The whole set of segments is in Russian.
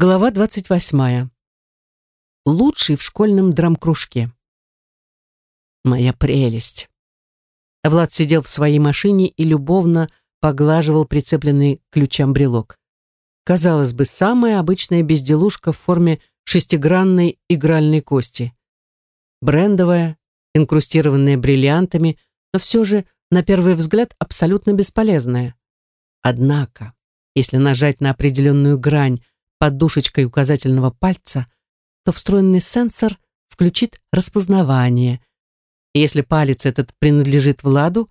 Глава 28. Лучший в школьном драм-кружке. Моя прелесть. Влад сидел в своей машине и любовно поглаживал прицепленный к ключам брелок. Казалось бы, самая обычная безделушка в форме шестигранной игральной кости. Брендовая, инкрустированная бриллиантами, но все же, на первый взгляд, абсолютно бесполезная. Однако, если нажать на определенную грань подушечкой указательного пальца, то встроенный сенсор включит распознавание. Если палец этот принадлежит Владу,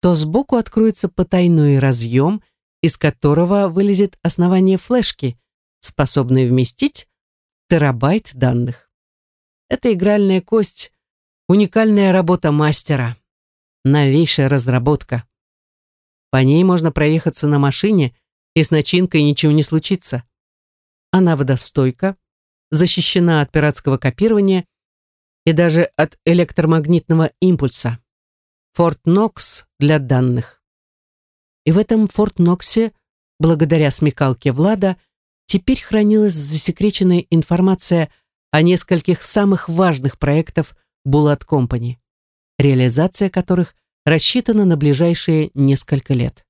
то сбоку откроется потайной разъем, из которого вылезет основание флешки, способной вместить терабайт данных. Это игральная кость — уникальная работа мастера, новейшая разработка. По ней можно проехаться на машине, и с начинкой ничего не случится. Она водостойка, защищена от пиратского копирования и даже от электромагнитного импульса. Форт Нокс для данных. И в этом Форт Ноксе, благодаря смекалке Влада, теперь хранилась засекреченная информация о нескольких самых важных проектов Булат Компани, реализация которых рассчитана на ближайшие несколько лет.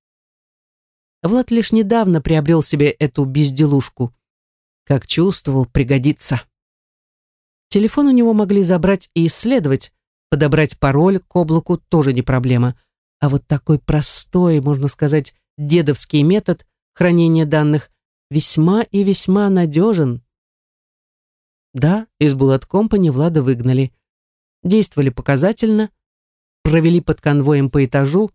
Влад лишь недавно приобрел себе эту безделушку, как чувствовал, пригодится. Телефон у него могли забрать и исследовать, подобрать пароль к облаку тоже не проблема. А вот такой простой, можно сказать, дедовский метод хранения данных весьма и весьма надежен. Да, из Булат Компани Влада выгнали. Действовали показательно, провели под конвоем по этажу,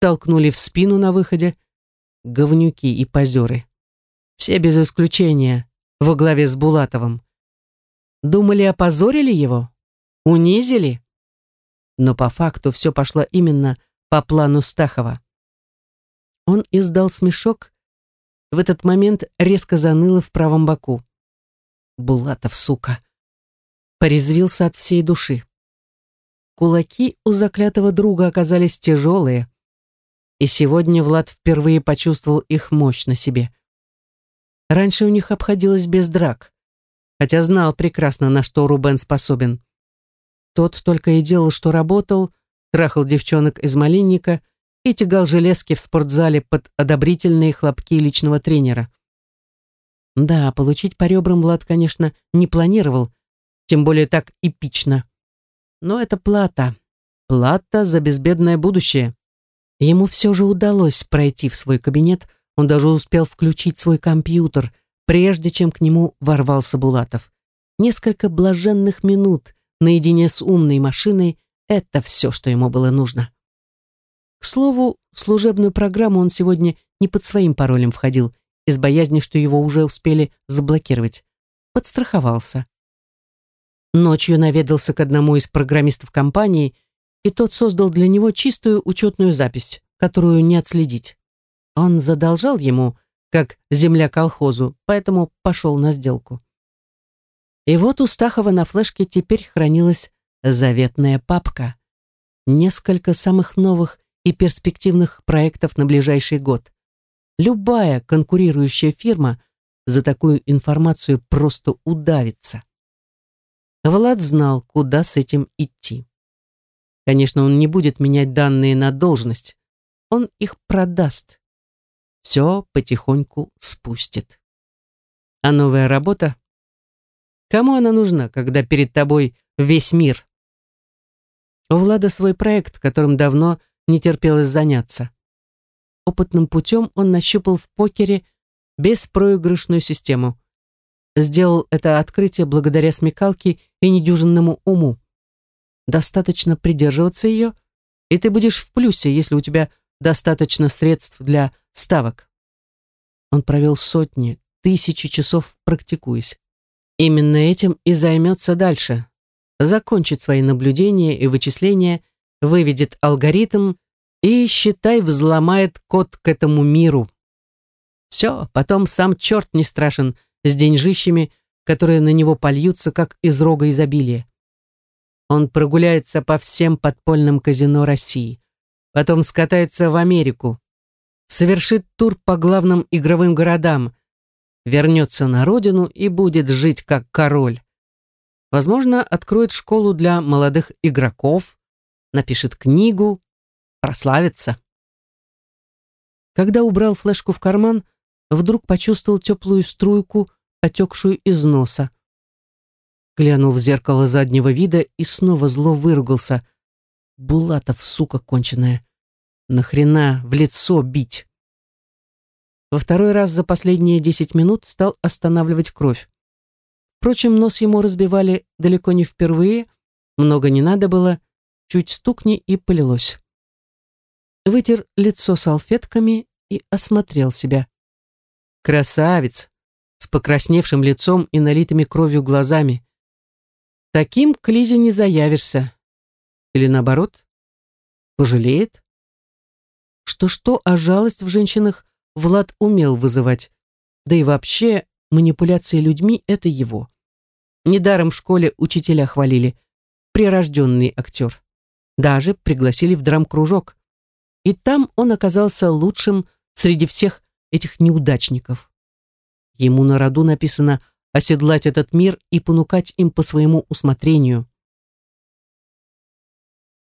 толкнули в спину на выходе. Говнюки и позеры. Все без исключения во главе с Булатовым. Думали, опозорили его? Унизили? Но по факту все пошло именно по плану Стахова. Он издал смешок, в этот момент резко заныло в правом боку. Булатов, сука. Порезвился от всей души. Кулаки у заклятого друга оказались тяжелые, и сегодня Влад впервые почувствовал их мощь на себе. Раньше у них обходилось без драк, хотя знал прекрасно, на что Рубен способен. Тот только и делал, что работал, трахал девчонок из малинника и тягал железки в спортзале под одобрительные хлопки личного тренера. Да, получить по ребрам Влад, конечно, не планировал, тем более так эпично. Но это плата. Плата за безбедное будущее. Ему все же удалось пройти в свой кабинет, он даже успел включить свой компьютер, прежде чем к нему ворвался Булатов. Несколько блаженных минут наедине с умной машиной — это все, что ему было нужно. К слову, служебную программу он сегодня не под своим паролем входил, из боязни, что его уже успели заблокировать. Подстраховался. Ночью наведался к одному из программистов компании, и тот создал для него чистую учетную запись, которую не отследить. Он задолжал ему, как земля колхозу, поэтому пошел на сделку. И вот у Стахова на флешке теперь хранилась заветная папка. Несколько самых новых и перспективных проектов на ближайший год. Любая конкурирующая фирма за такую информацию просто удавится. Влад знал, куда с этим идти. Конечно, он не будет менять данные на должность. Он их продаст все потихоньку спустит. А новая работа? Кому она нужна, когда перед тобой весь мир? У Влада свой проект, которым давно не терпелось заняться. Опытным путем он нащупал в покере беспроигрышную систему. Сделал это открытие благодаря смекалке и недюжинному уму. Достаточно придерживаться ее, и ты будешь в плюсе, если у тебя достаточно средств для ставок. Он провел сотни, тысячи часов практикуясь. Именно этим и займется дальше. Закончит свои наблюдения и вычисления, выведет алгоритм и, считай, взломает код к этому миру. Все, потом сам черт не страшен с деньжищами, которые на него польются, как из рога изобилия. Он прогуляется по всем подпольным казино России, потом скатается в Америку, совершит тур по главным игровым городам, вернется на родину и будет жить как король. Возможно, откроет школу для молодых игроков, напишет книгу, прославится. Когда убрал флешку в карман, вдруг почувствовал теплую струйку, отекшую из носа. Глянул в зеркало заднего вида и снова зло выругался. Булатов, сука конченая. Нахрена в лицо бить? Во второй раз за последние десять минут стал останавливать кровь. Впрочем, нос ему разбивали далеко не впервые, много не надо было, чуть стукни и полилось. Вытер лицо салфетками и осмотрел себя. Красавец, с покрасневшим лицом и налитыми кровью глазами. Таким к Лизе не заявишься. Или наоборот, пожалеет? Что-что, а жалость в женщинах Влад умел вызывать. Да и вообще, манипуляции людьми — это его. Недаром в школе учителя хвалили. Прирожденный актер. Даже пригласили в драм-кружок. И там он оказался лучшим среди всех этих неудачников. Ему на роду написано оседлать этот мир и понукать им по своему усмотрению.